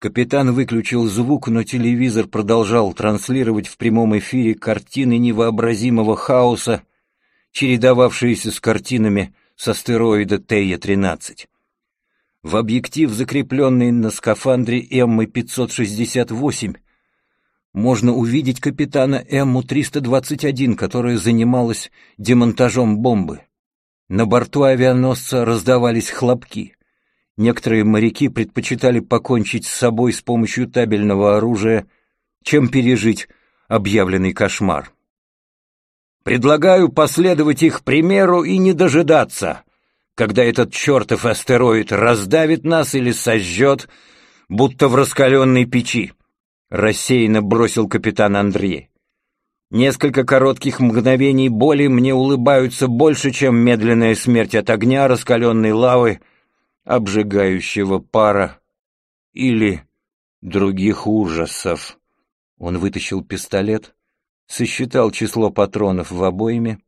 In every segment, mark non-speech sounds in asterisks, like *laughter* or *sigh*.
Капитан выключил звук, но телевизор продолжал транслировать в прямом эфире картины невообразимого хаоса, чередовавшиеся с картинами с астероида Тея-13. В объектив, закрепленный на скафандре Эммы-568, можно увидеть капитана Эмму-321, которая занималась демонтажом бомбы. На борту авианосца раздавались хлопки. Некоторые моряки предпочитали покончить с собой с помощью табельного оружия, чем пережить объявленный кошмар. Предлагаю последовать их примеру и не дожидаться, когда этот чертов астероид раздавит нас или сожжет, будто в раскаленной печи, — рассеянно бросил капитан Андрей. Несколько коротких мгновений боли мне улыбаются больше, чем медленная смерть от огня, раскаленной лавы обжигающего пара или других ужасов. Он вытащил пистолет, сосчитал число патронов в обойме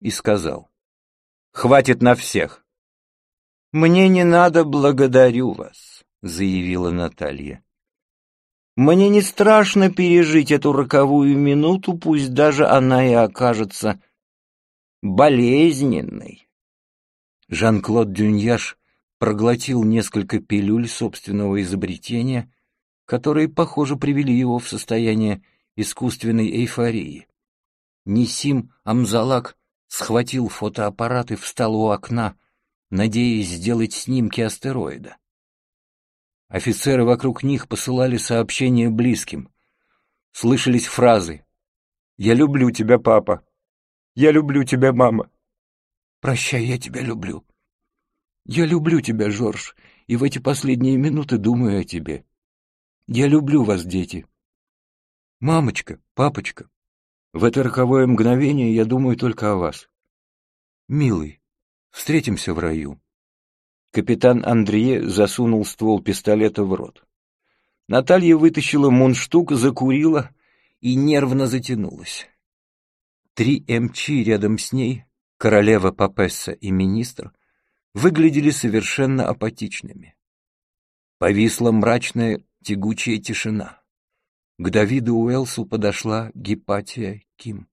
и сказал. «Хватит на всех!» «Мне не надо, благодарю вас», — заявила Наталья. «Мне не страшно пережить эту роковую минуту, пусть даже она и окажется болезненной». Жан-Клод Дюньяш проглотил несколько пилюль собственного изобретения, которые, похоже, привели его в состояние искусственной эйфории. Нисим Амзалак схватил фотоаппарат и встал у окна, надеясь сделать снимки астероида. Офицеры вокруг них посылали сообщения близким. Слышались фразы «Я люблю тебя, папа», «Я люблю тебя, мама», «Прощай, я тебя люблю», я люблю тебя, Жорж, и в эти последние минуты думаю о тебе. Я люблю вас, дети. Мамочка, папочка, в это роковое мгновение я думаю только о вас. Милый, встретимся в раю. Капитан Андрее засунул ствол пистолета в рот. Наталья вытащила мундштук, закурила и нервно затянулась. Три МЧ рядом с ней, королева Папесса и министр — выглядели совершенно апатичными. Повисла мрачная тягучая тишина. К Давиду Уэлсу подошла Гепатия Ким.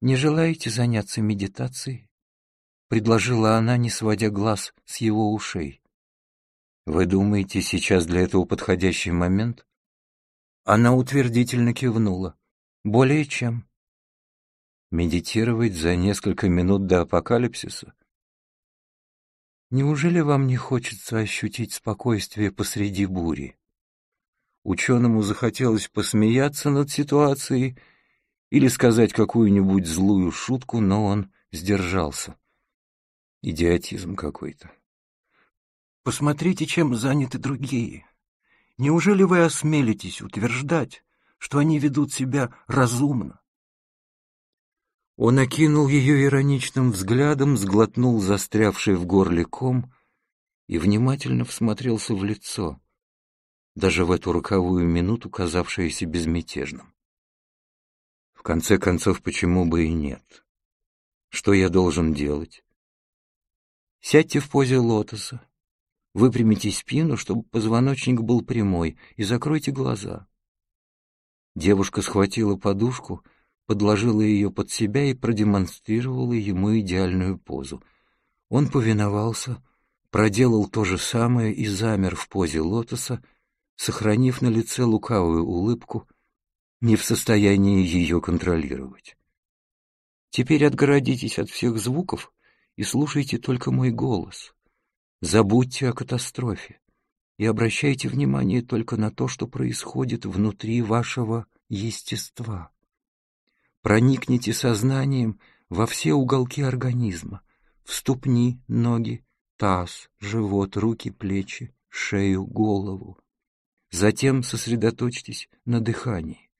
«Не желаете заняться медитацией?» — предложила она, не сводя глаз с его ушей. «Вы думаете, сейчас для этого подходящий момент?» Она утвердительно кивнула. «Более чем». «Медитировать за несколько минут до апокалипсиса?» Неужели вам не хочется ощутить спокойствие посреди бури? Ученому захотелось посмеяться над ситуацией или сказать какую-нибудь злую шутку, но он сдержался. Идиотизм какой-то. Посмотрите, чем заняты другие. Неужели вы осмелитесь утверждать, что они ведут себя разумно, он окинул ее ироничным взглядом, сглотнул застрявший в горле ком и внимательно всмотрелся в лицо, даже в эту роковую минуту казавшееся безмятежным. В конце концов, почему бы и нет? Что я должен делать? Сядьте в позе лотоса, выпрямите спину, чтобы позвоночник был прямой, и закройте глаза. Девушка схватила подушку — подложила ее под себя и продемонстрировала ему идеальную позу. Он повиновался, проделал то же самое и замер в позе лотоса, сохранив на лице лукавую улыбку, не в состоянии ее контролировать. Теперь отгородитесь от всех звуков и слушайте только мой голос. Забудьте о катастрофе и обращайте внимание только на то, что происходит внутри вашего естества. Проникните сознанием во все уголки организма, в ступни, ноги, таз, живот, руки, плечи, шею, голову. Затем сосредоточьтесь на дыхании.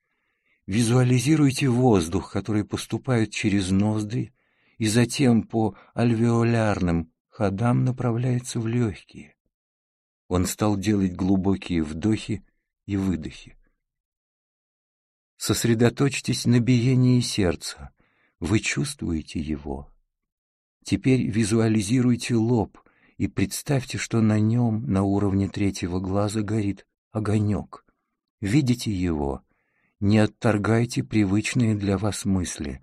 Визуализируйте воздух, который поступает через ноздри и затем по альвеолярным ходам направляется в легкие. Он стал делать глубокие вдохи и выдохи. Сосредоточьтесь на биении сердца. Вы чувствуете его. Теперь визуализируйте лоб и представьте, что на нем, на уровне третьего глаза, горит огонек. Видите его? Не отторгайте привычные для вас мысли,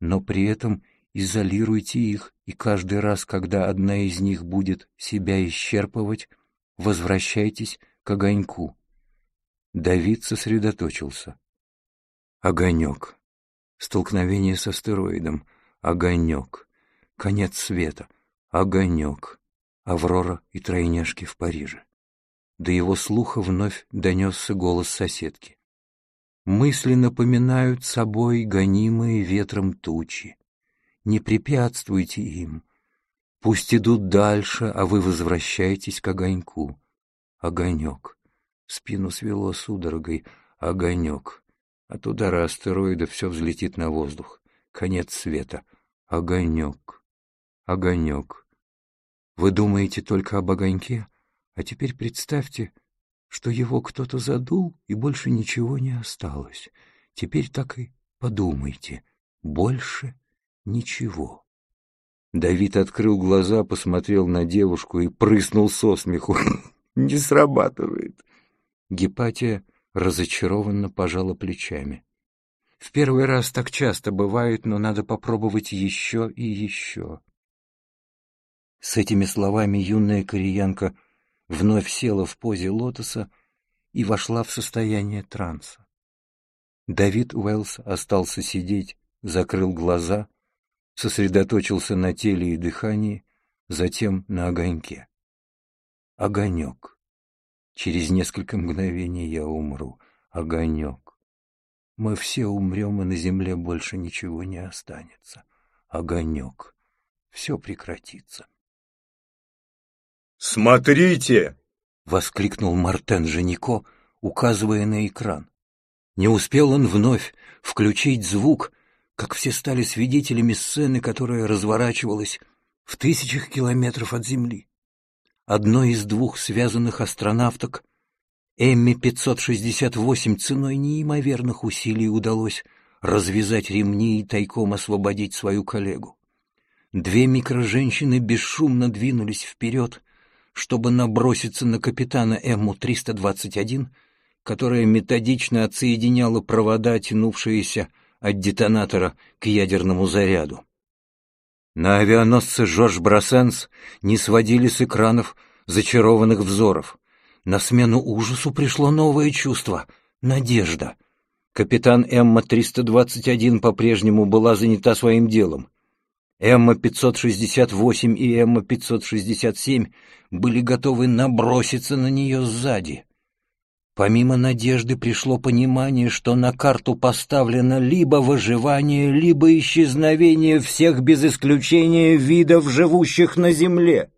но при этом изолируйте их, и каждый раз, когда одна из них будет себя исчерпывать, возвращайтесь к огоньку. Давид сосредоточился. Огонек. Столкновение с астероидом. Огонек. Конец света. Огонек. Аврора и тройняшки в Париже. До его слуха вновь донесся голос соседки. Мысли напоминают собой гонимые ветром тучи. Не препятствуйте им. Пусть идут дальше, а вы возвращаетесь к огоньку. Огонек. Спину свело судорогой. Огонек. От удара астероида все взлетит на воздух. Конец света. Огонек. Огонек. Вы думаете только об огоньке? А теперь представьте, что его кто-то задул, и больше ничего не осталось. Теперь так и подумайте. Больше ничего. Давид открыл глаза, посмотрел на девушку и прыснул со смеху. *laughs* «Не срабатывает!» Гепатия разочарованно пожала плечами. «В первый раз так часто бывает, но надо попробовать еще и еще». С этими словами юная кореянка вновь села в позе лотоса и вошла в состояние транса. Давид Уэллс остался сидеть, закрыл глаза, сосредоточился на теле и дыхании, затем на огоньке. Огонек. Через несколько мгновений я умру. Огонек. Мы все умрем, и на земле больше ничего не останется. Огонек. Все прекратится. «Смотрите!» — воскликнул Мартен Женико, указывая на экран. Не успел он вновь включить звук, как все стали свидетелями сцены, которая разворачивалась в тысячах километров от Земли. Одной из двух связанных астронавток, Эмми-568, ценой неимоверных усилий удалось развязать ремни и тайком освободить свою коллегу. Две микроженщины бесшумно двинулись вперед, чтобы наброситься на капитана Эмму-321, которая методично отсоединяла провода, тянувшиеся от детонатора к ядерному заряду. На авианосце Жорж Брассенс не сводили с экранов зачарованных взоров. На смену ужасу пришло новое чувство — надежда. Капитан Эмма-321 по-прежнему была занята своим делом. Эмма-568 и Эмма-567 были готовы наброситься на нее сзади. Помимо надежды пришло понимание, что на карту поставлено либо выживание, либо исчезновение всех без исключения видов, живущих на Земле.